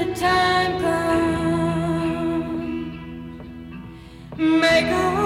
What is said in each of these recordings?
the time comes, make a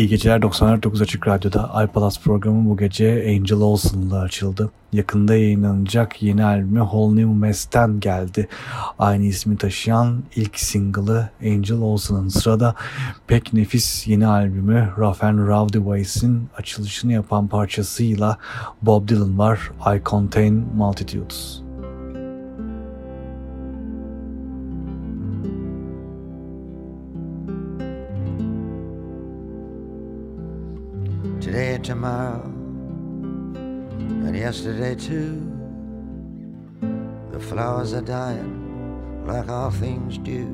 İyi geceler 94.9 Açık Radyo'da iPalas programı bu gece Angel Olsen'la açıldı. Yakında yayınlanacak yeni albümü Whole New Mess'ten geldi. Aynı ismi taşıyan ilk single'ı Angel Olsen'ın sırada pek nefis yeni albümü Rough and Rowdy Ways'in açılışını yapan parçasıyla Bob Dylan var I Contain Multitudes. Today and tomorrow, and yesterday too. The flowers are dying like all things do.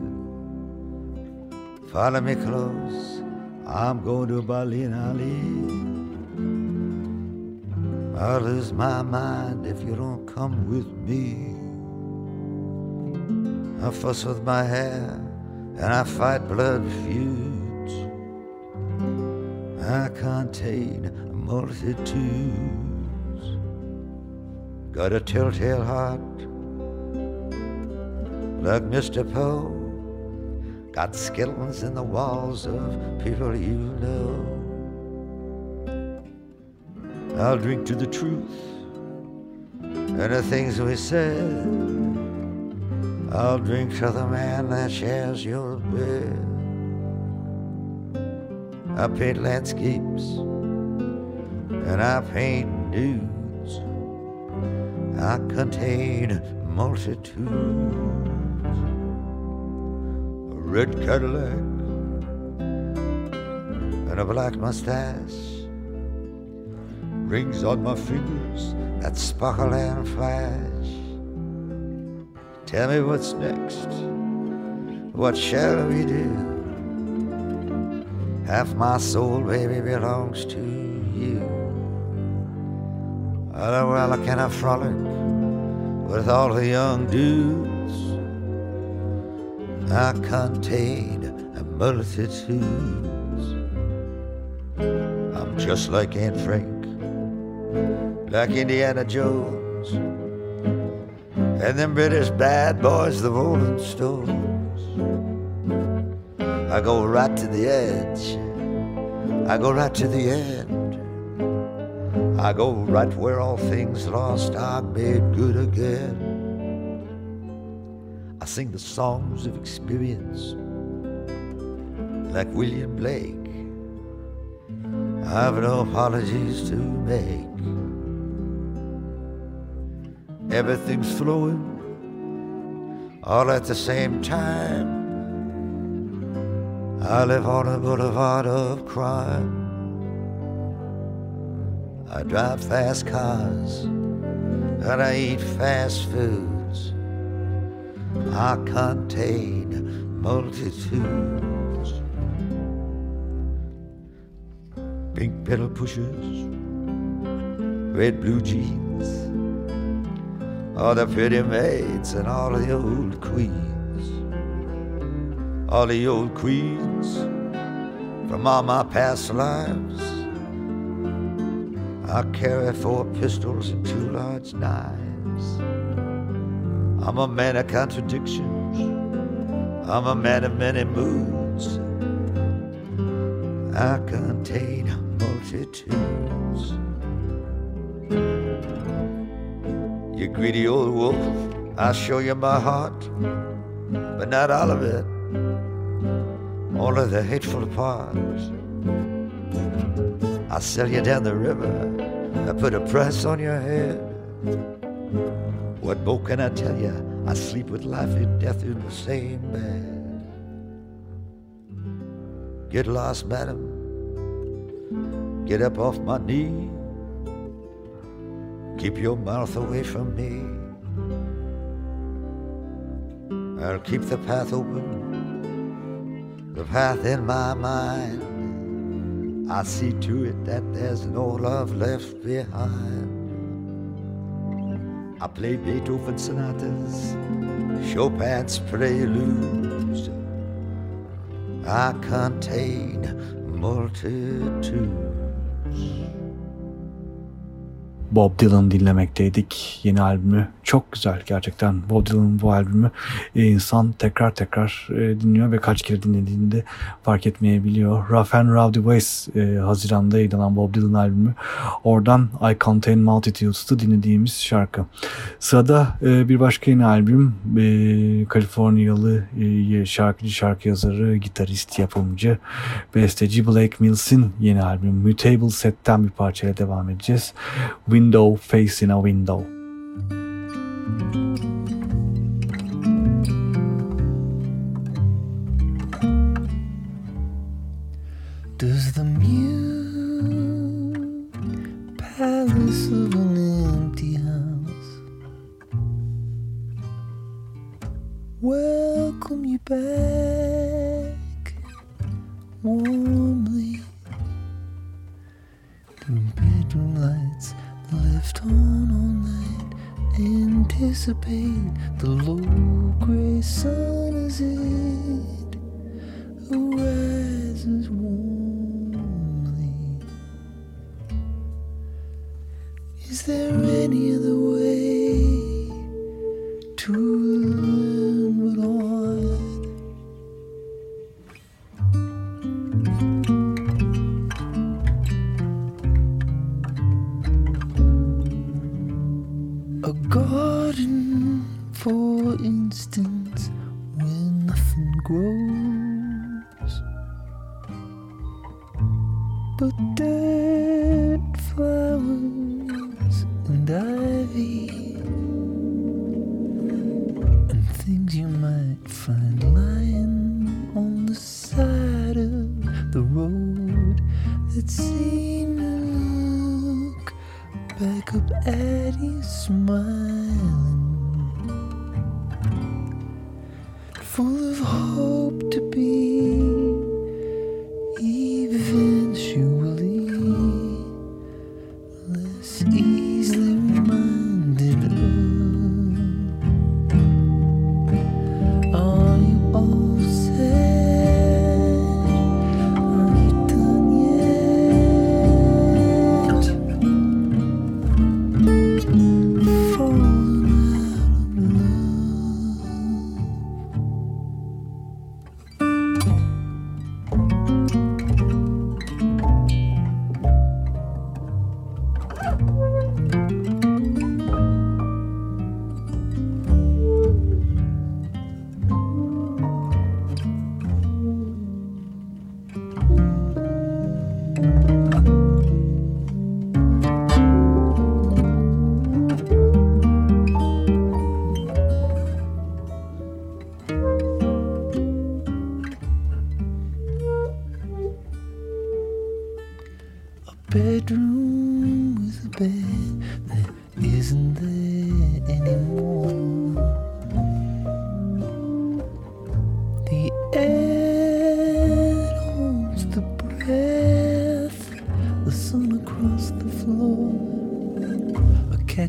Follow me close, I'm going to Berlin, Ali. I'll lose my mind if you don't come with me. I fuss with my hair and I fight blood feuds. I contain multitudes. Got a telltale heart like Mr. Poe. Got skeletons in the walls of people you know. I'll drink to the truth and the things we said. I'll drink to the man that shares your bed. I paint landscapes and I paint nudes. I contain multitudes. A red Cadillac and a black mustache. Rings on my fingers that sparkle and flash. Tell me what's next. What shall we do? Half my soul, baby, belongs to you. Oh, well, I can I frolic with all the young dudes? I contain a multitudes. I'm just like Aunt Frank, like Indiana Jones, and them British bad boys, the Rolling Stones. I go right to the edge. I go right to the end. I go right where all things lost are made good again. I sing the songs of experience like William Blake. I've no apologies to make. Everything's flowing all at the same time. I live on a boulevard of crime. I drive fast cars and I eat fast foods. I contain multitudes. Pink pedal pushers, red blue jeans, all the pretty maids and all the old queens all the old queens from all my past lives. I carry four pistols and two large knives. I'm a man of contradictions. I'm a man of many moods. I contain multitudes. You greedy old wolf, I'll show you my heart, but not all of it all of the hateful parts. I sell you down the river. I put a price on your head. What more can I tell you? I sleep with life and death in the same bed. Get lost, madam. Get up off my knee. Keep your mouth away from me. I'll keep the path open the path in my mind. I see to it that there's no love left behind. I play Beethoven sonatas, Chopin's preludes. I contain multitudes. Bob Dylan dinlemekteydik. Yeni albümü çok güzel gerçekten. Bob Dylan'ın bu albümü e, insan tekrar tekrar e, dinliyor ve kaç kere dinlediğinde fark etmeyebiliyor. Rough and Rowdy Ways e, Haziran'da yayınlanan Bob Dylan albümü. Oradan I Contain Multitudes'ta dinlediğimiz şarkı. Sırada bir başka yeni albüm Kaliforniyalı şarkıcı, şarkı yazarı, gitarist, yapımcı, besteci Blake Mills'in yeni albümü Mutable Set'ten bir parçayla devam edeceğiz. Window Facing a Window. Does the mute palace of an empty house welcome you back warmly? anticipate the low gray sun as it arises warmly. Is there any other way?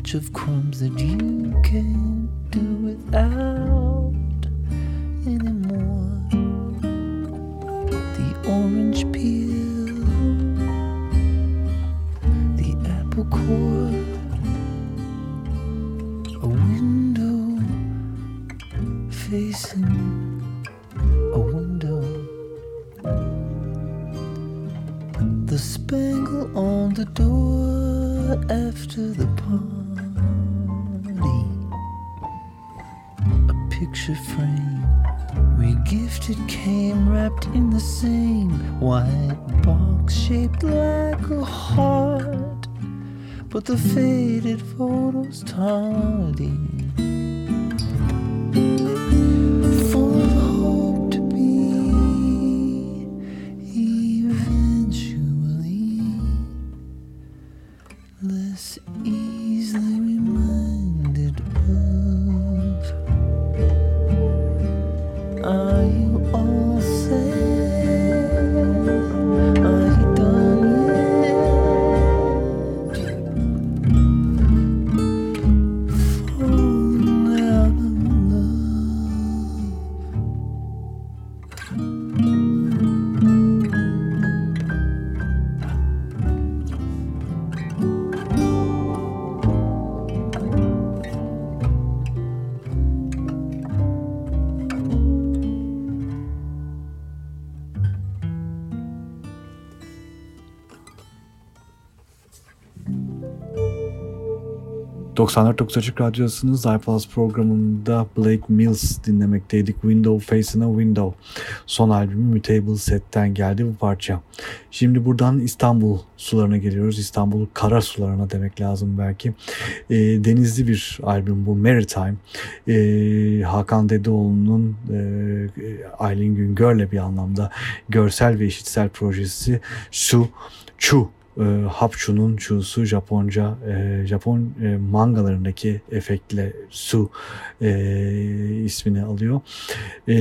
touch of a heart. But the faded photos tardy. ...94.9 Açık Radyosu'nun iPlus programında Blake Mills dinlemekteydik. Window Facing a Window. Son albümü Mutable Set'ten geldi bu parça. Şimdi buradan İstanbul sularına geliyoruz. İstanbul kara sularına demek lazım belki. E, denizli bir albüm bu Maritime. E, Hakan Dedeoğlu'nun e, Aylin Güngör'le bir anlamda görsel ve işitsel projesi Su Chu e, Hapchu'nun Chu'su Japonca e, Japon e, mangalarındaki efektle Su e, ismini alıyor. E,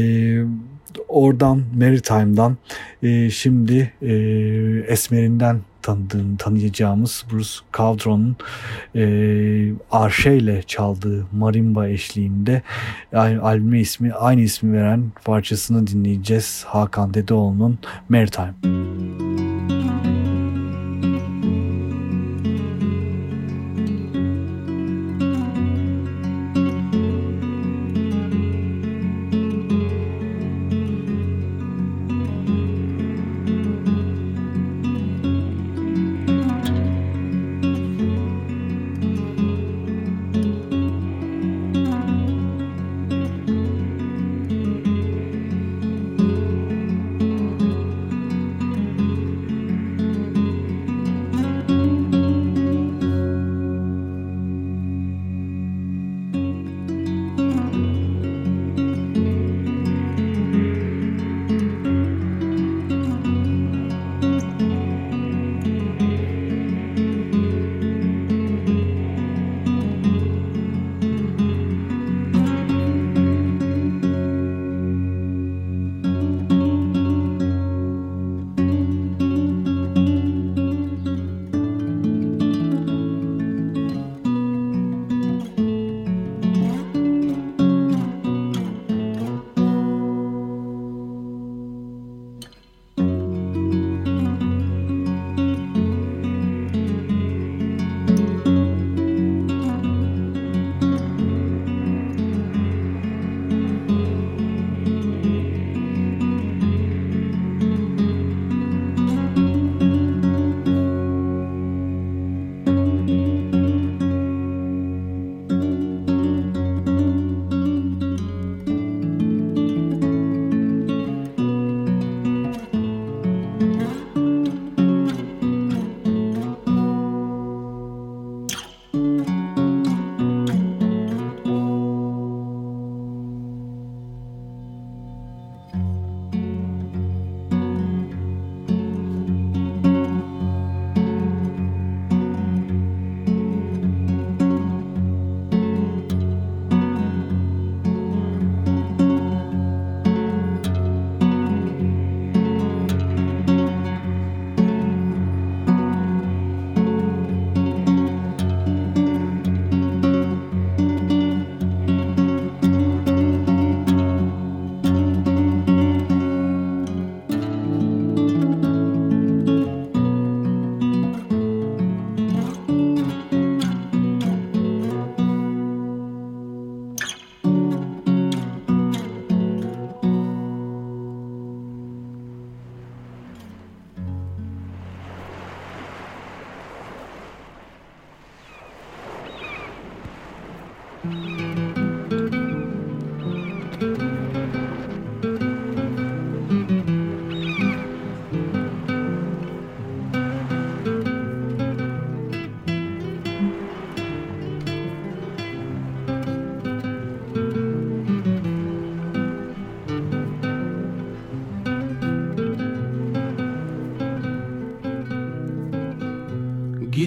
oradan Maritime'dan e, şimdi e, Esmer'inden tanıdığın, tanıyacağımız Bruce Caldron'un e, arşe ile çaldığı marimba eşliğinde al- albüme ismi aynı ismi veren parçasını dinleyeceğiz. Hakan Dedeoğlu'nun Maritime.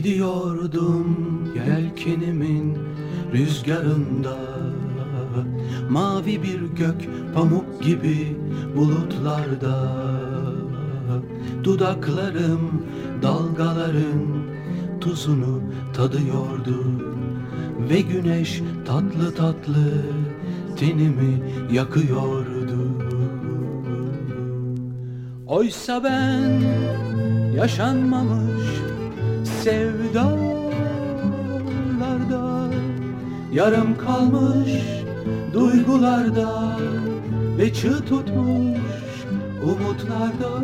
Gidiyordum yelkenimin rüzgarında. Mavi bir gök pamuk gibi bulutlarda. Dudaklarım dalgaların tuzunu tadıyordu. Ve güneş tatlı tatlı tenimi yakıyordu. Oysa ben yaşanmamış sevdalarda Yarım kalmış duygularda Ve çığ tutmuş umutlarda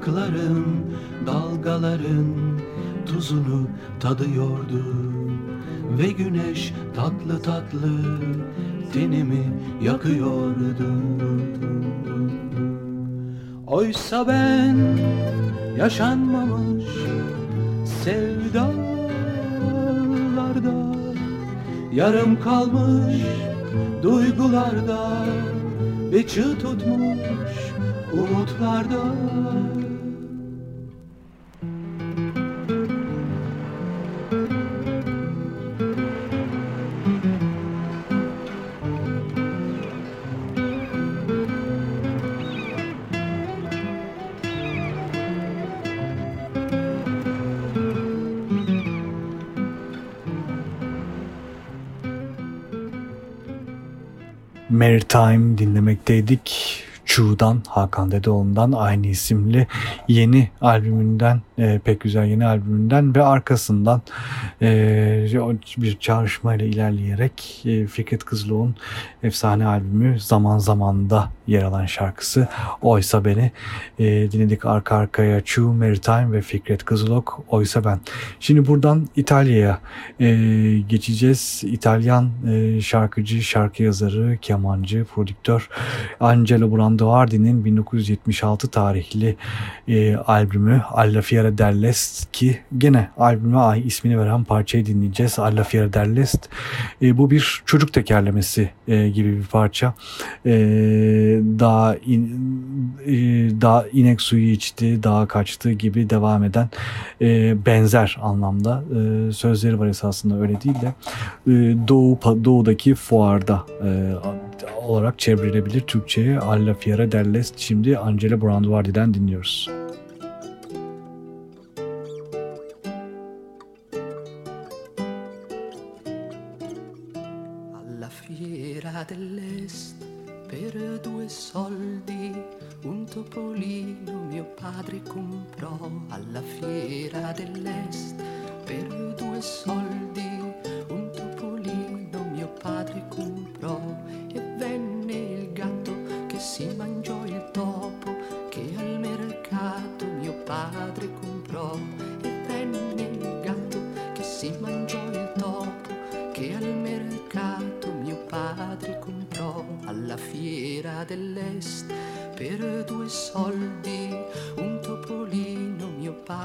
Dudaklarım dalgaların tuzunu tadıyordu. Ve güneş tatlı tatlı tenimi yakıyordu. Oysa ben yaşanmamış sevdalarda Yarım kalmış duygularda Ve çığ tutmuş umutlarda Maritime dinlemekteydik. Chu'dan, Hakan Dedeoğlu'ndan aynı isimli yeni albümünden, e, pek güzel yeni albümünden ve arkasından e, bir çağrışmayla ilerleyerek e, Fikret Kızılok'un efsane albümü Zaman Zaman'da yer alan şarkısı Oysa Beni e, dinledik arka arkaya Chu, Maritime ve Fikret Kızılok Oysa Ben. Şimdi buradan İtalya'ya e, geçeceğiz. İtalyan e, şarkıcı, şarkı yazarı, kemancı, prodüktör Angelo Branduardi'nin 1976 tarihli e, albümü Alla Fiera dell'Est ki gene albüme ismini veren parçayı dinleyeceğiz. Alla Fiera dell'Est. E, bu bir çocuk tekerlemesi e, gibi bir parça. E, daha in, e, daha inek suyu içti, daha kaçtı gibi devam eden e, benzer anlamda e, sözleri var esasında öyle değil de e, Doğu Doğu'daki fuarda e, olarak çevrilebilir Türkçe'ye Alla Fiera dell'Est şimdi Angela Branduardi'den dinliyoruz.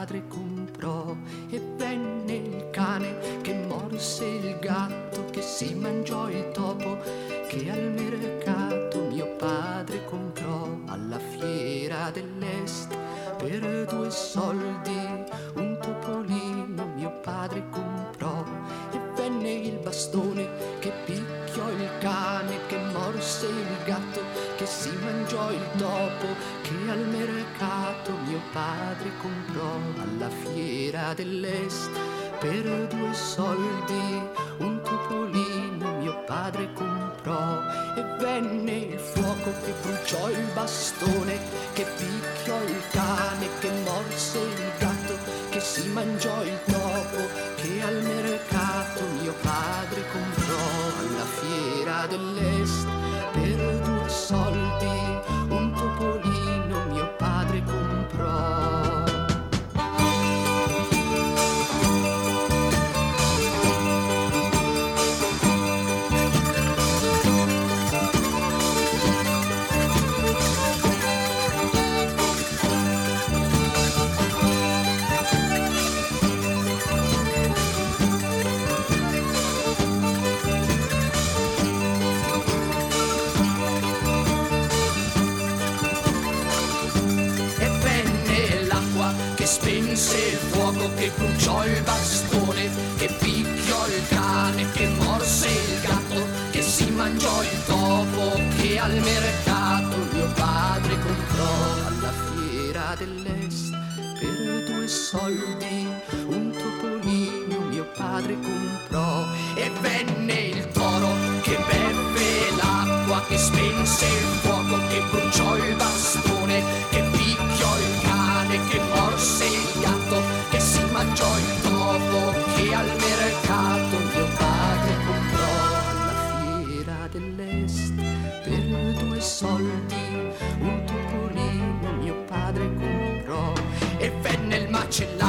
padre comprò e venne il cane che morse il gatto che si mangiò il topo che al mercato mio padre comprò alla fiera dell'est per due soldi. Un topolino mio padre comprò e venne il bastone che picchiò il cane che morse il gatto che si mangiò il topo che al mercato mio padre comprò dell'est per due soldi.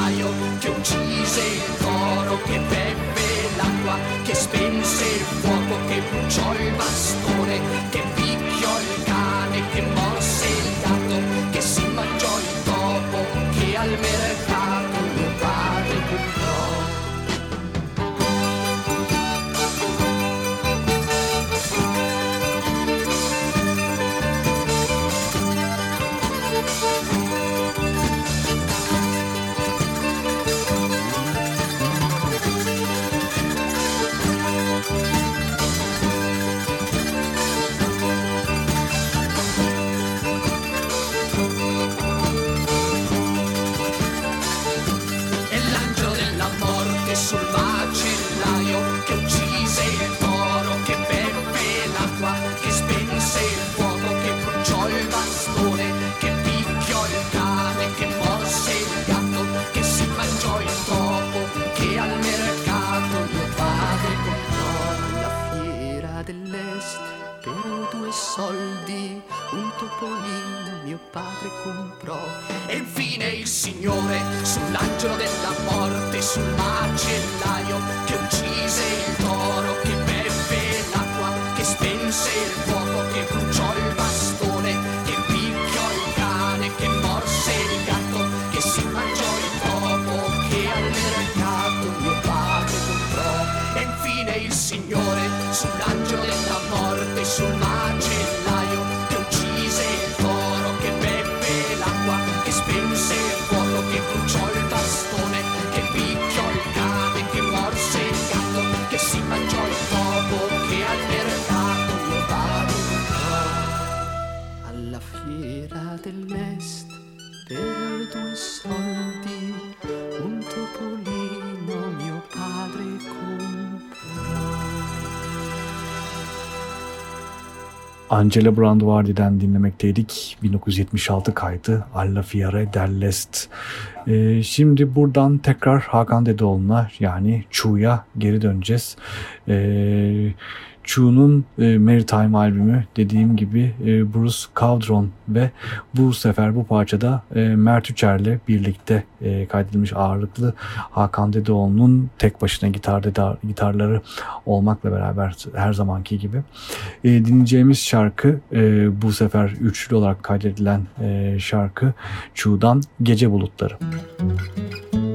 paio che uccise il coro che beppe l'acqua, che spense il fuoco, che bruciò il bastone, che morte comprò. E infine il Signore sull'angelo della morte, sul macellaio che uccise il toro, che beve l'acqua, che spense il fuoco, che bruciò. Angela Branduardi'den dinlemekteydik. 1976 kaydı Alla Fiere dell'Est. Ee, şimdi buradan tekrar Hakan Dedeoğlu'na yani Çu'ya geri döneceğiz. Ee, Chu'nun e, Maritime albümü dediğim gibi e, Bruce Caudron ve bu sefer bu parçada e, Mert Üçer'le birlikte e, kaydedilmiş ağırlıklı Hakan Dedeoğlu'nun tek başına gitar dedar, gitarları olmakla beraber her zamanki gibi e, dinleyeceğimiz şarkı e, bu sefer üçlü olarak kaydedilen e, şarkı Chu'dan Gece Bulutları. Müzik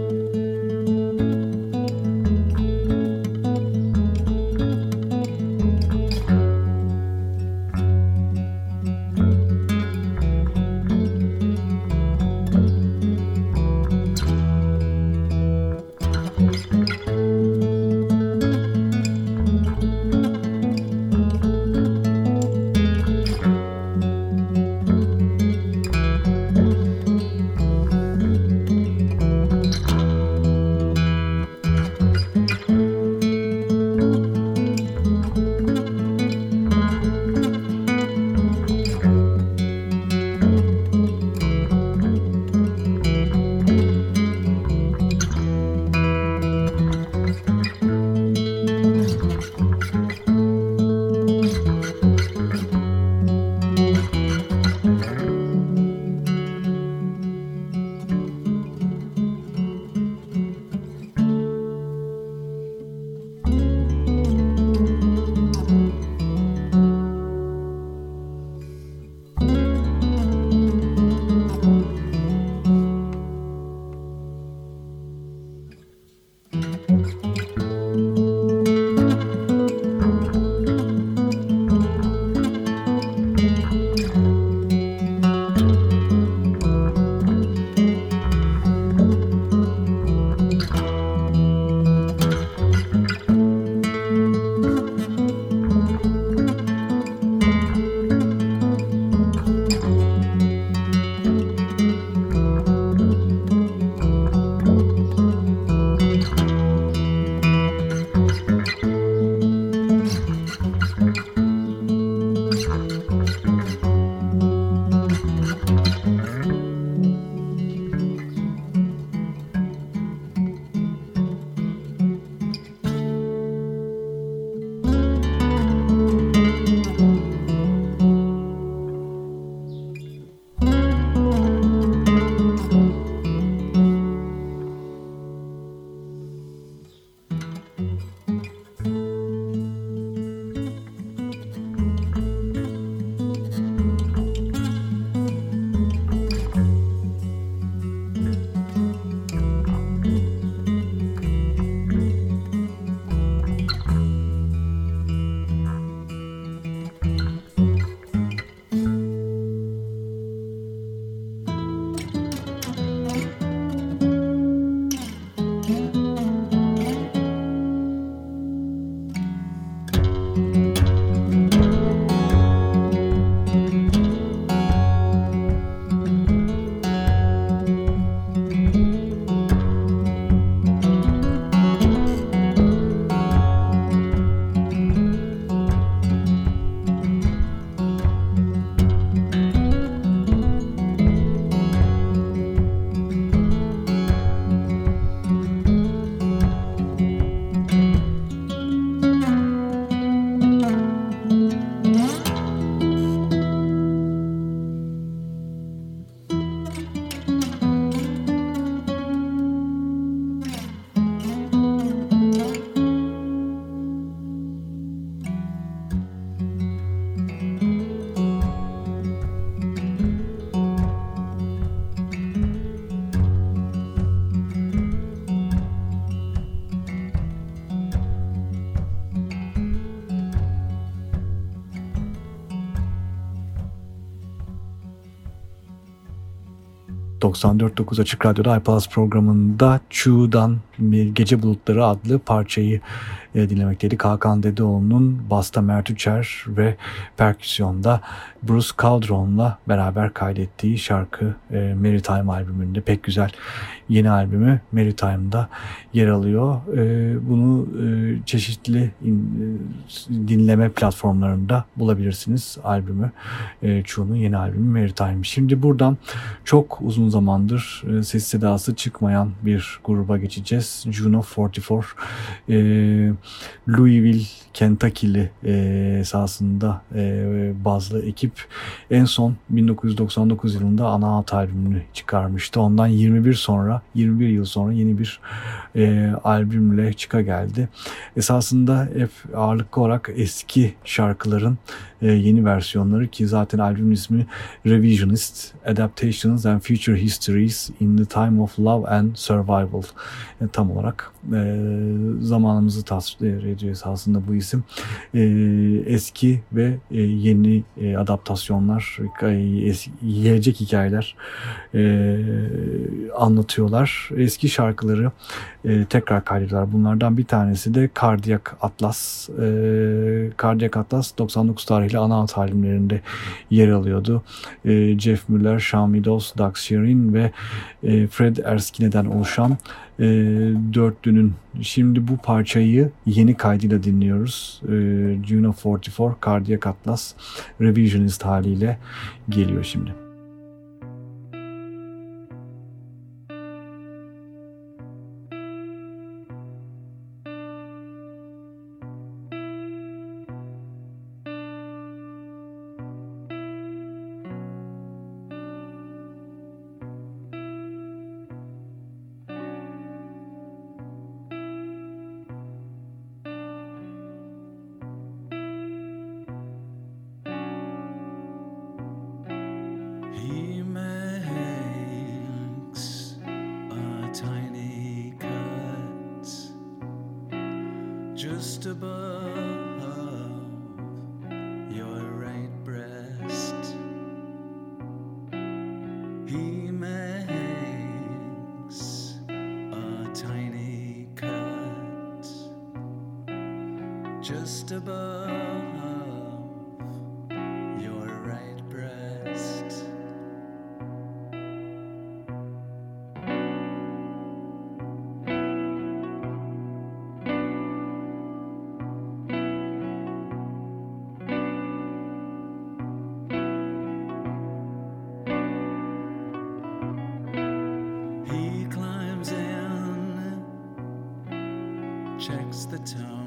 94.9 Açık Radyo'da iPlus programında Chu'dan Gece Bulutları adlı parçayı e, dinlemekteydik. Hakan Dedeoğlu'nun basta Mert Üçer ve perküsyonda Bruce Caldron'la beraber kaydettiği şarkı e, Maritime albümünde pek güzel yeni albümü Maritime'da yer alıyor. E, bunu e, çeşitli in, e, dinleme platformlarında bulabilirsiniz albümü. E, Chu'nun yeni albümü Maritime. Şimdi buradan çok uzun zamandır e, ses sedası çıkmayan bir gruba geçeceğiz. Juno 44. E, Louisville, Kentucky'li e, esasında e, bazlı ekip en son 1999 yılında ana alt albümünü çıkarmıştı. Ondan 21 sonra 21 yıl sonra yeni bir e, albümle çıka geldi. Esasında hep ağırlıklı olarak eski şarkıların e, yeni versiyonları ki zaten albümün ismi Revisionist, Adaptations and Future Histories in the Time of Love and Survival. E, tam olarak e, zamanımızı tasvir ediyor esasında bu isim. Eski ve yeni adaptasyonlar, gelecek hikayeler anlatıyorlar. Eski şarkıları e, tekrar kaydediyorlar. Bunlardan bir tanesi de Cardiac Atlas. E, Cardiac Atlas 99 tarihli ana alt yer alıyordu. E, Jeff Müller, Sean Meadows, Doug Sheeran ve e, Fred Erskine'den oluşan e, dörtlünün şimdi bu parçayı yeni kaydıyla dinliyoruz. E, Juno 44 Cardiac Atlas Revisionist haliyle geliyor şimdi. Just above your right breast. He makes a tiny cut just above the town.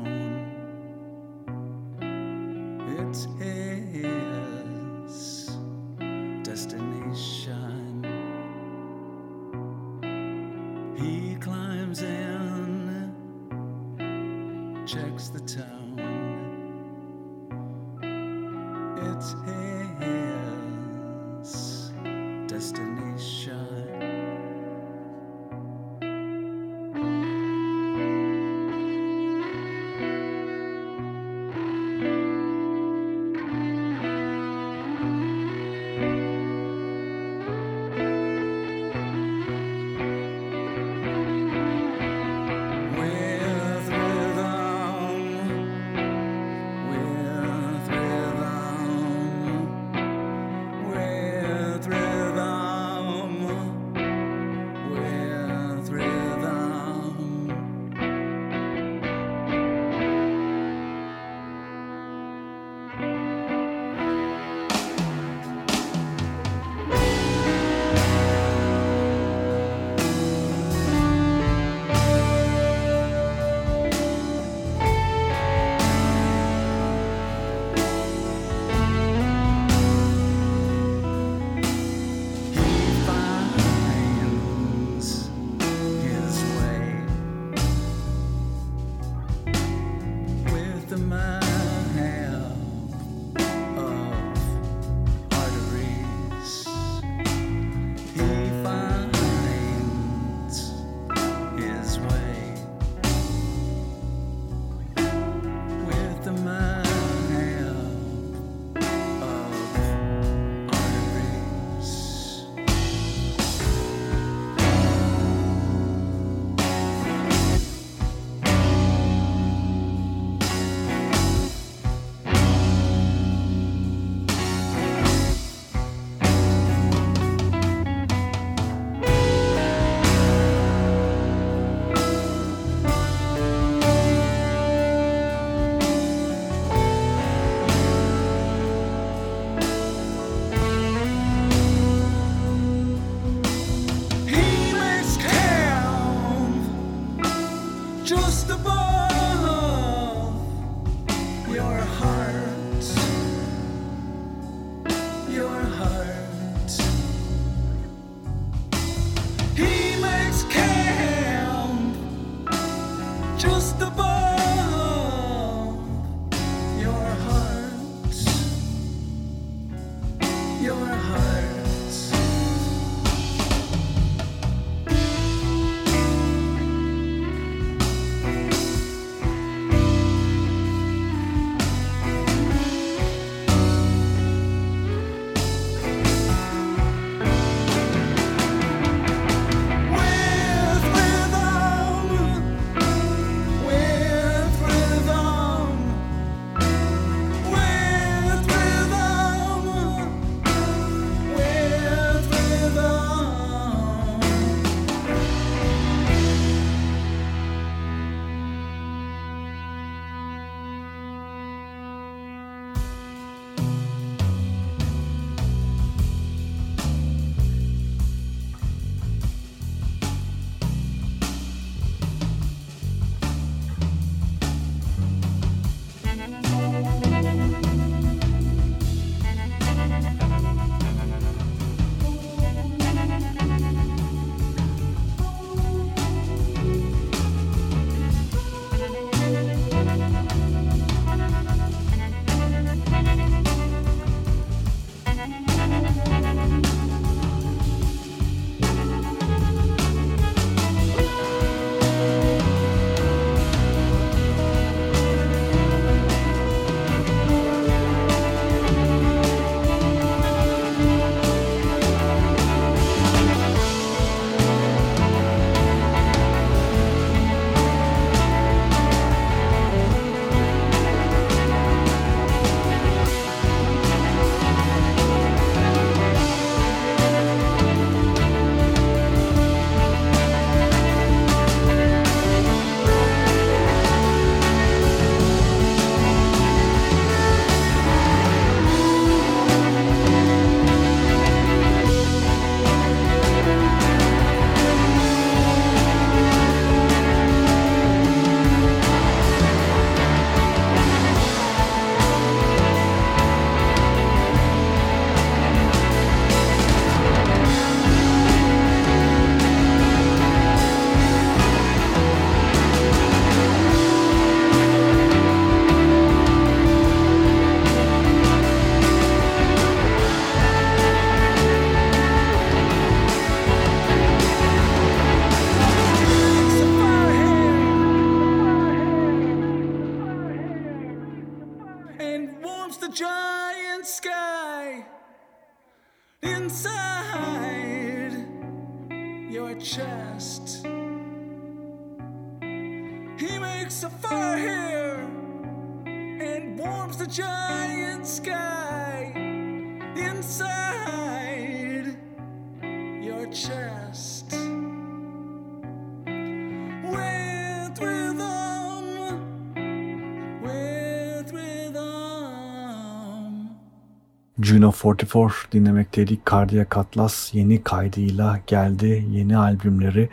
Juno 44 dinlemekteydik. Cardiac Atlas yeni kaydıyla geldi. Yeni albümleri,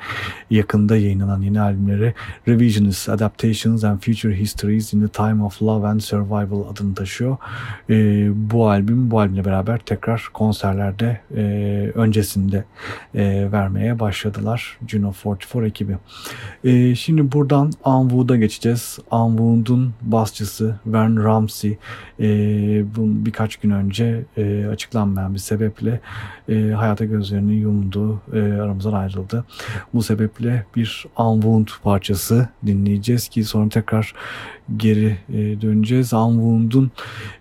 yakında yayınlanan yeni albümleri Revisionist Adaptations and Future Histories in the Time of Love and Survival adını taşıyor. Ee, bu albüm, bu albümle beraber tekrar konserlerde e, öncesinde e, vermeye başladılar Juno 44 ekibi. Ee, şimdi buradan Anwood'a geçeceğiz. Anwood'un basçısı Vern Ramsey e, bu birkaç gün önce e, açıklanmayan bir sebeple e, hayata gözlerini yumdu, e, aramızdan ayrıldı. Bu sebeple bir Unwound parçası dinleyeceğiz ki sonra tekrar geri e, döneceğiz. Unwound'un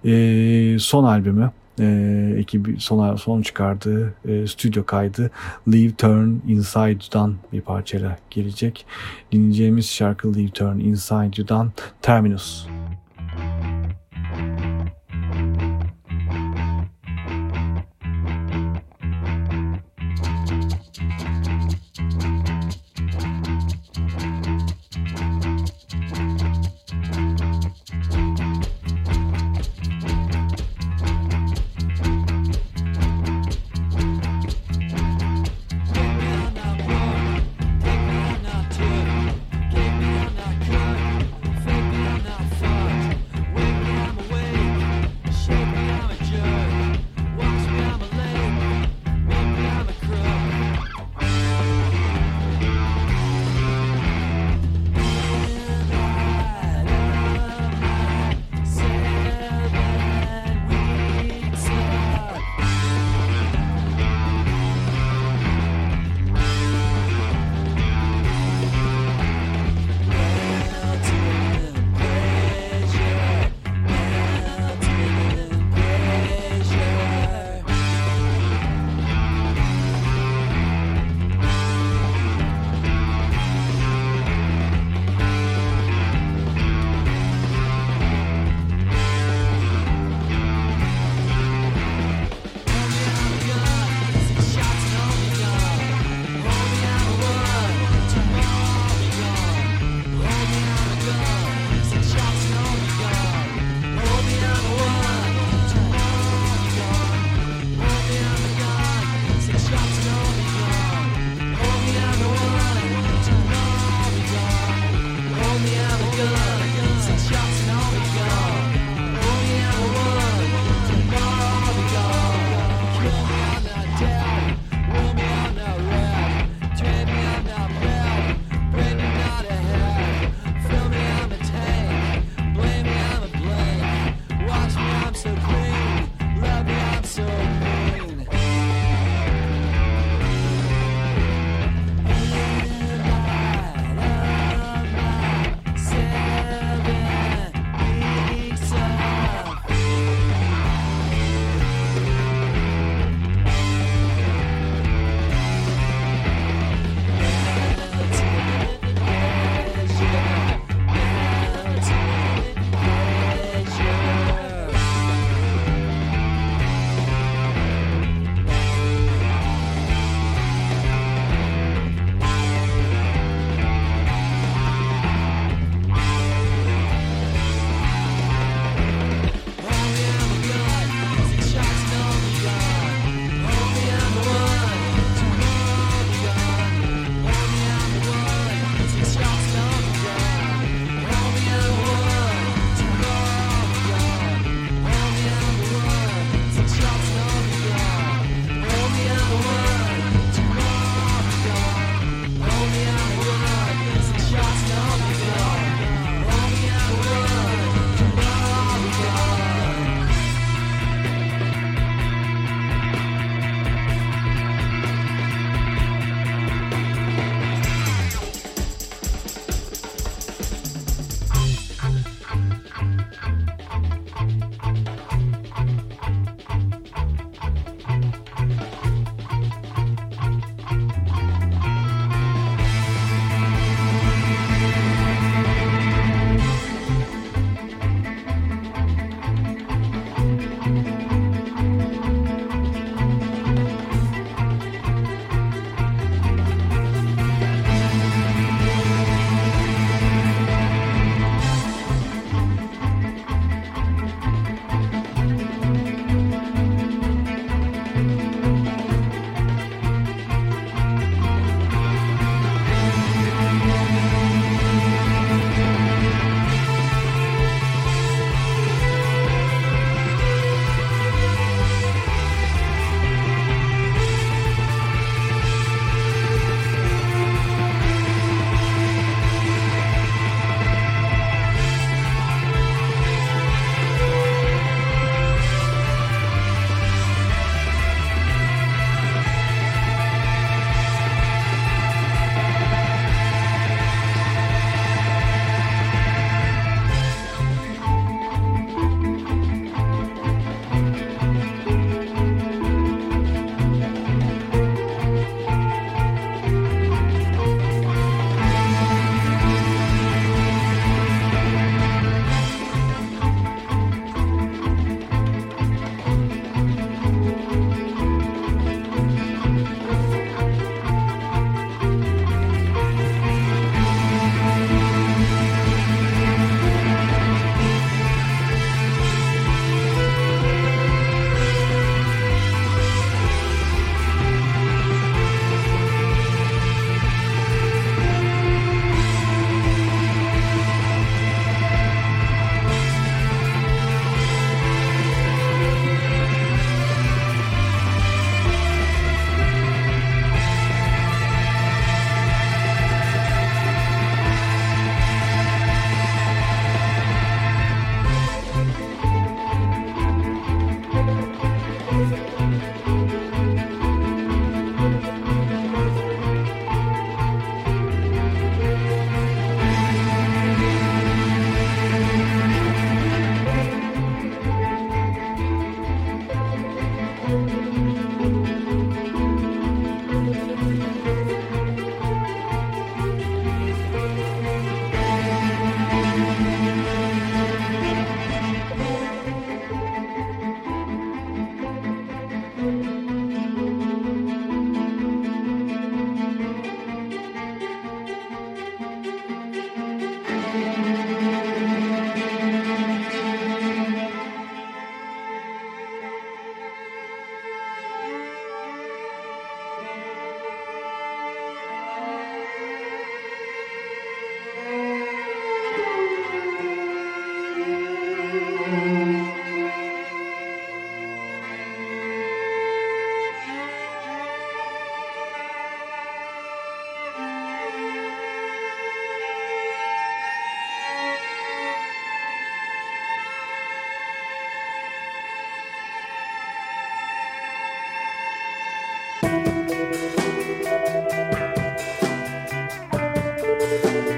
e, son albümü e, ekibi son, son çıkardığı e, stüdyo kaydı Leave Turn Inside'dan bir parçayla gelecek. Dinleyeceğimiz şarkı Leave Turn Inside'dan Terminus. Take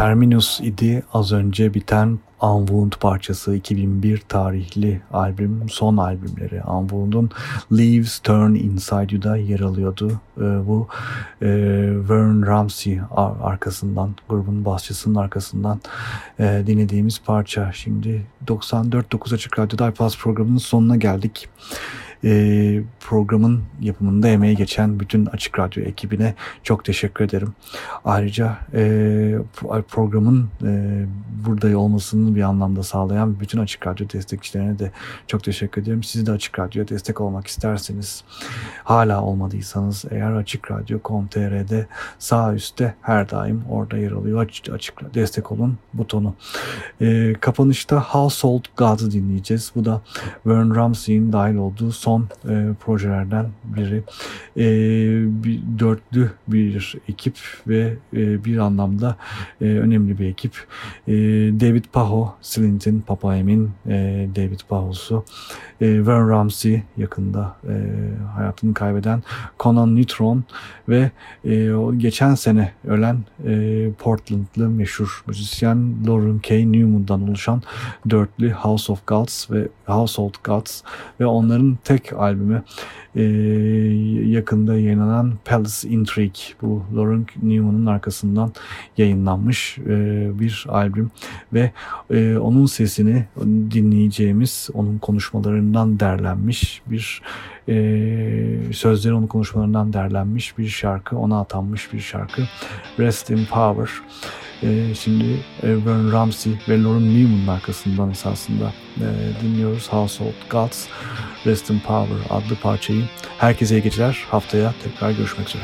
Terminus idi az önce biten Unwound parçası 2001 tarihli albüm son albümleri Unwound'un Leaves Turn Inside You'da yer alıyordu. Ee, bu e, Vern Ramsey arkasından grubun basçısının arkasından e, dinlediğimiz parça. Şimdi 94.9 Açık Radyo'da iPlus programının sonuna geldik e, programın yapımında emeği geçen bütün Açık Radyo ekibine çok teşekkür ederim. Ayrıca e, programın e, burada olmasını bir anlamda sağlayan bütün Açık Radyo destekçilerine de çok teşekkür ederim. Siz de Açık Radyo'ya destek olmak isterseniz hala olmadıysanız eğer Açık Radyo.com.tr'de sağ üstte her daim orada yer alıyor. Açık, açık destek olun butonu. E, kapanışta Household Gods'ı dinleyeceğiz. Bu da Vern Ramsey'in dahil olduğu son son e, projelerden biri. E, bir, dörtlü bir ekip ve e, bir anlamda e, önemli bir ekip. E, David Paho, Slint'in, Papa Emin, e, David Paho'su, e, Vern Ramsey yakında e, hayatını kaybeden Conan Neutron ve e, o geçen sene ölen e, Portlandlı meşhur müzisyen Lauren K. Newman'dan oluşan dörtlü House of Gods ve Household Gods ve onların tek albümü. E, yakında yayınlanan Palace Intrigue. Bu Lauren Newman'ın arkasından yayınlanmış e, bir albüm. Ve e, onun sesini dinleyeceğimiz onun konuşmalarından derlenmiş bir e, sözleri onun konuşmalarından derlenmiş bir şarkı ona atanmış bir şarkı. Rest in Power. E, şimdi Vern Ramsey ve Lauren Newman'ın arkasından esasında e, dinliyoruz. Household Gods Rest in Power adlı parçayı. Herkese iyi geceler. Haftaya tekrar görüşmek üzere.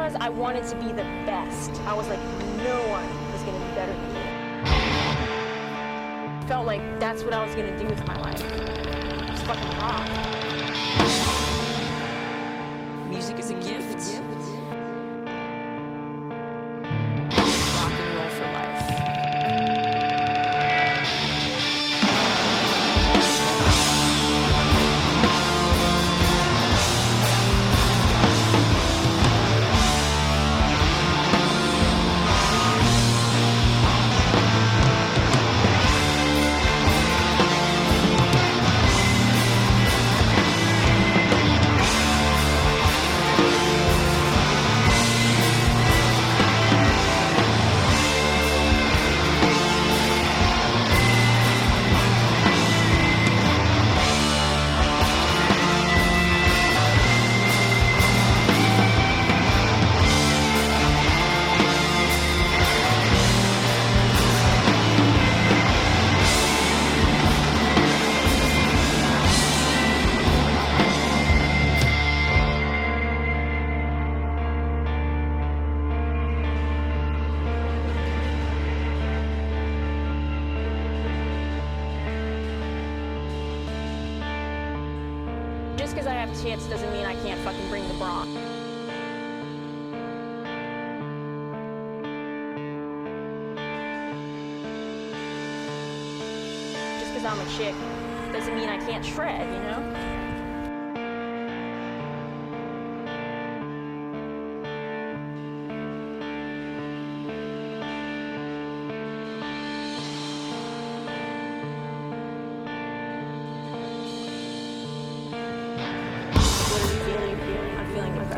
was I wanted to be the best. I was like, no one is going to be better than me. Felt like that's what I was going to do with my life. It's fucking rock. Music is a gift.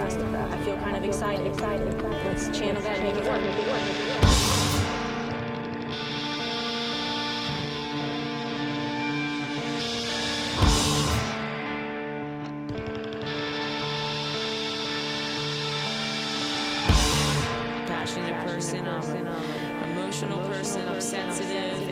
fast. I feel kind of excited. Excited. Let's channel that. Make. Make it work. Make it work. passionate person, I'm emotional person, I'm sensitive.